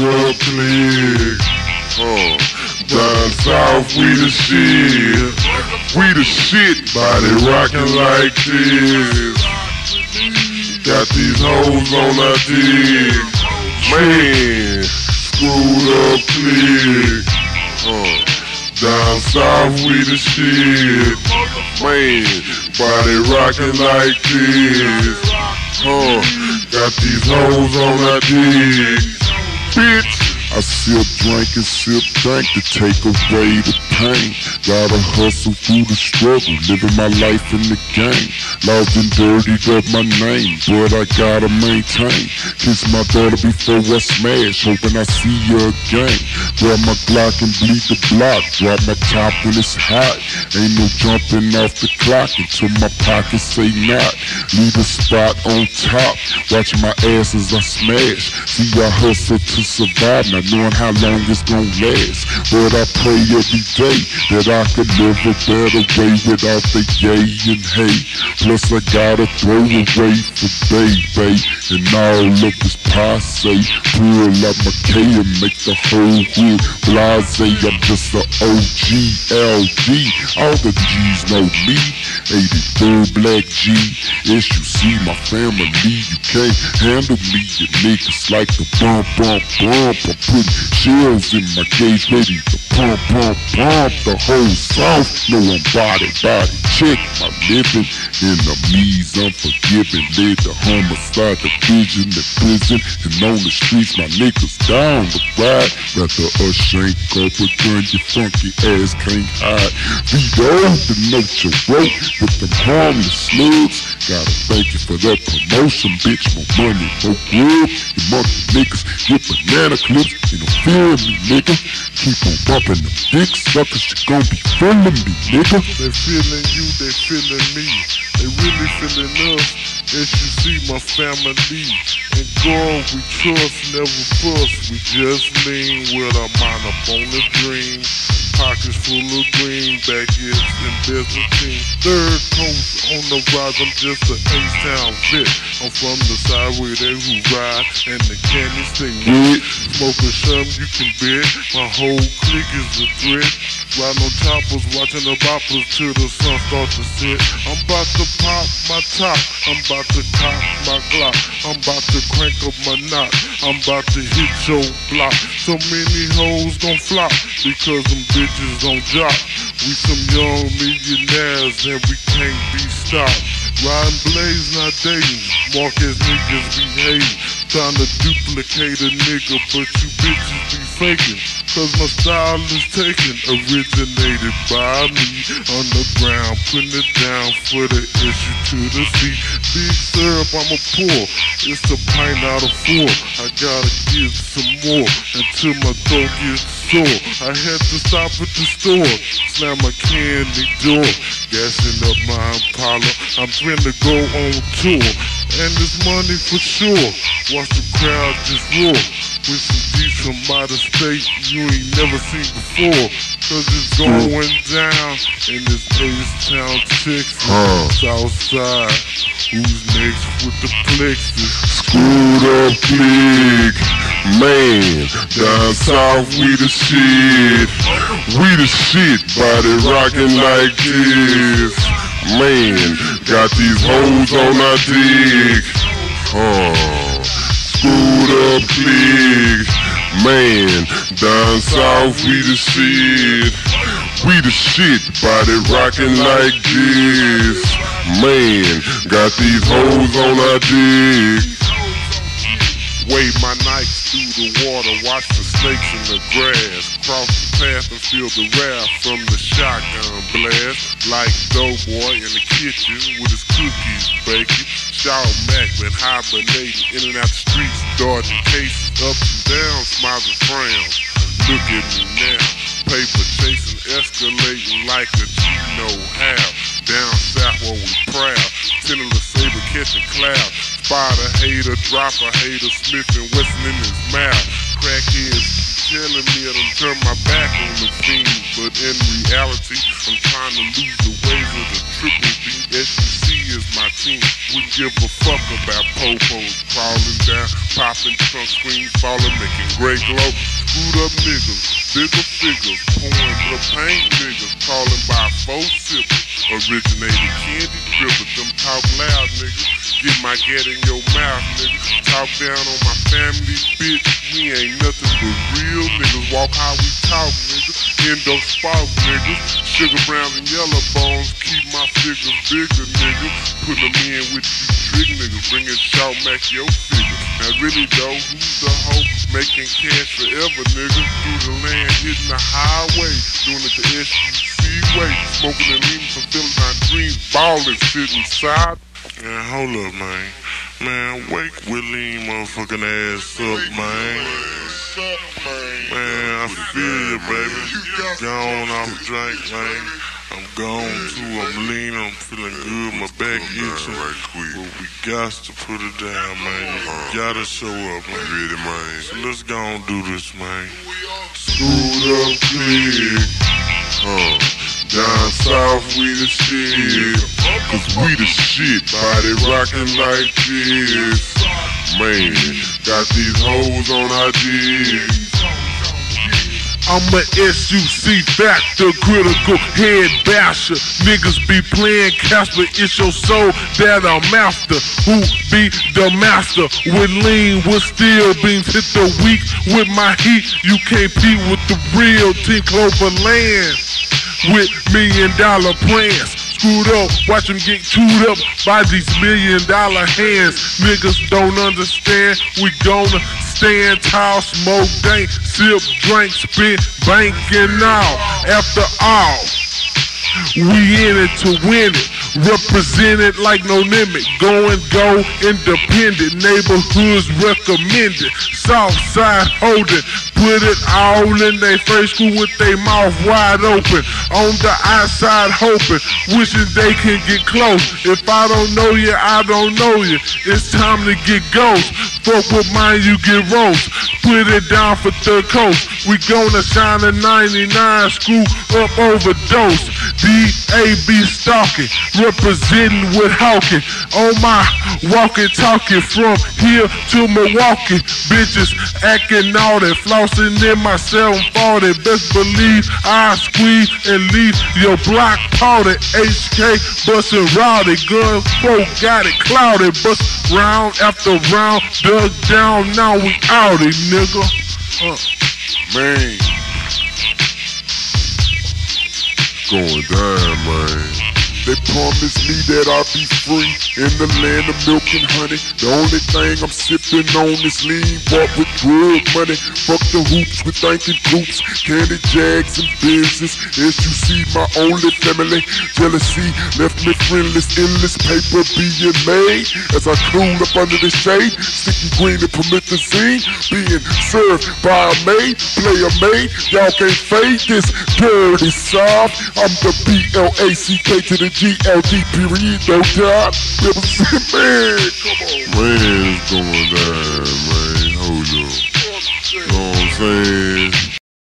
Click. Uh, down south, we the shit. We the shit. Body rocking like this. Got these hoes on our dick. Man, screwed up click. Uh, down south, we the shit. Man, body rocking like this. Huh, got these hoes on our dick. Bitch. I sip, drink, and sip, drink to take away the pain. Gotta hustle through the struggle, living my life in the game. Lost and dirtied up my name, but I gotta maintain. Kiss my daughter before I smash, hoping I see her again. Grab my Glock and bleed the block, drop my top when it's hot. Ain't no jumping off the clock until my pockets say not. Leave a spot on top, watch my ass as I smash. See I hustle to survive now not knowing how long it's gonna last. But I pray every day that I could live a better way without the yay and hate. Plus I gotta throw away for baby and all of this posse. Pull up my K and make the whole hood blase. I'm just a OGLG. All the G's know me. 83 Black G. As you see my family, you can't handle me. You niggas like the bump, bump, bump. I'm put shells in my cage ready to pump, pump, pump the whole south. No, I'm body, body check my living. in the Enemies unforgiving, led to homicide, division, and prison. And on the streets, my niggas down the ride. Rather a shank up a gun, your funky ass can't hide. Be old to note your rope with them harmless slugs. Gotta thank you for that promotion, bitch. More money, more grub. You monkey niggas with banana clips. You don't feel me, nigga. Keep on bumping them dick suckers. You gon' be feeling me, nigga. They feeling you, they feeling me. They really feeling us. As you see my family. And God we trust, never fuss. We just lean with our mind up on the dream. Pockets full of green, greenbacks and Byzantine. Third coast on the rise, I'm just an H-Town vet. I'm from the side where they who ride and the candy stay wet. Smoking some you can bet. My whole clique is a threat. Riding on choppers, watching the boppers till the sun start to set. I'm about to pop my top. I'm about to cop my Glock. I'm about to crank up my knot. I'm about to hit your block. So many hoes gon' flop because them bitches bitches don't drop. We some young millionaires and we can't be stopped. Riding blaze, not dating. Marcus niggas behave. Trying to duplicate a nigga, but you bitches be faking. Cause my style is taken, originated by me. Underground, putting it down for the issue to the sea. Big syrup, I'm a pour. It's a pint out of four. I gotta get some more until my throat gets sore. I had to stop at the store, slam my candy door, gassing up my Impala. I'm finna go on tour, and this money for sure. Watch the crowd just roar with some G's from out of state you ain't never seen before. Cause it's going down in this H-Town, Texas, huh. South Side. Who's next with the plexus? Screwed up click, man. Down south we the shit, we the shit. Body rocking like this, man. Got these hoes on our dick, huh? Screwed up click. Man, down south we the shit. We the shit, body rocking like this. Man, got these hoes on our dick. Wave my knife through the water, watch the snakes in the grass. Cross the path and feel the wrath from the shotgun blast. Like Doughboy in the kitchen with his cookies baking. Shout Mac been hibernating in and out the streets, dodging cases up and down, smiles and frowns. Look at me now, paper chasing, escalating like a know how. Down south where we proud, tending saber catching clouds. Spot a hater, drop a hater, Smith and in his mouth. Crackheads telling me I done turn my back on the fiend, but in reality, I'm trying to lose the ways of the triple B. SUC is my team. We give a fuck about popos crawling down, popping trunk screens, falling, making gray glow. Screwed up niggas, bigger figures, pouring the paint niggas, calling by four sippers. Originated candy dribble, them talk loud niggas. Get my get in your mouth, nigga. Talk down on my family, bitch. We ain't nothing but real niggas. Walk how we talk, nigga. Endo spark, nigga. Sugar brown and yellow bones. Keep my figures bigger, nigga. Put them in with you trick niggas. Bring it shout mac your figure. Now really though, who's the hoe? Making cash forever, nigga. Through the land, hitting the highway. Doing it the SUC way. Smoking and leaving, fulfilling my dreams. Ballin', sitting side. Man, hold up, man. Man, wake Willie motherfucking ass up, man. Man, I feel you, baby. Gone off drink, man. I'm gone too, I'm lean, I'm feeling good, my back itching. But we got to put it down, man. You gotta show up, man. Ready, man. So let's go and do this, man. Screwed up click. Huh. Down south we the shit. We the shit. Body rockin' like this. Man, got these hoes on our dick. I'm a SUC factor, critical head basher. Niggas be playing Casper, it's your soul that I'm after. Who be the master? With lean, with steel beams, hit the weak with my heat. You can't beat with the real Team Clover Land. With million dollar plans. Screwed up, watch them get chewed up by these million dollar hands. Niggas don't understand, we gonna stand tall, smoke dank, sip drink, spit bank and all. After all, we in it to win it. Represented like no limit. Go and go independent. Neighborhoods recommended. Southside holding. Put it all in their face school with their mouth wide open. On the outside hoping. Wishing they can get close. If I don't know you, I don't know you. It's time to get ghost. Fuck with mine, you get roast. Put it down for third coast. We gonna shine a 99 screw up overdose. D.A.B. stalking, representing with Hawking. On my walking, talking from here to Milwaukee. Bitches acting all that, flossing in my 740. Best believe I squeeze and leave your block powder. HK bustin' rowdy, gun folk got it clouded. Bust round after round, dug down, now we outy, nigga. Uh. Man. Going down, man. They promised me that I'd be free in the land of milk and honey. The only thing I'm sipping on is lean, bought with drug money. Fuck the hoops with thinking groups, candy jags and business. As you see, my only family. Jealousy left me friendless, endless paper being made. As I cool up under the shade, sticky green and promethazine being served by a maid, play a maid. Y'all can't fade this dirty soft. I'm the B-L-A-C-K to the G-L-D period, no. Represent, man, come on. Man, it's going down, man. Hold up. You know what I'm saying?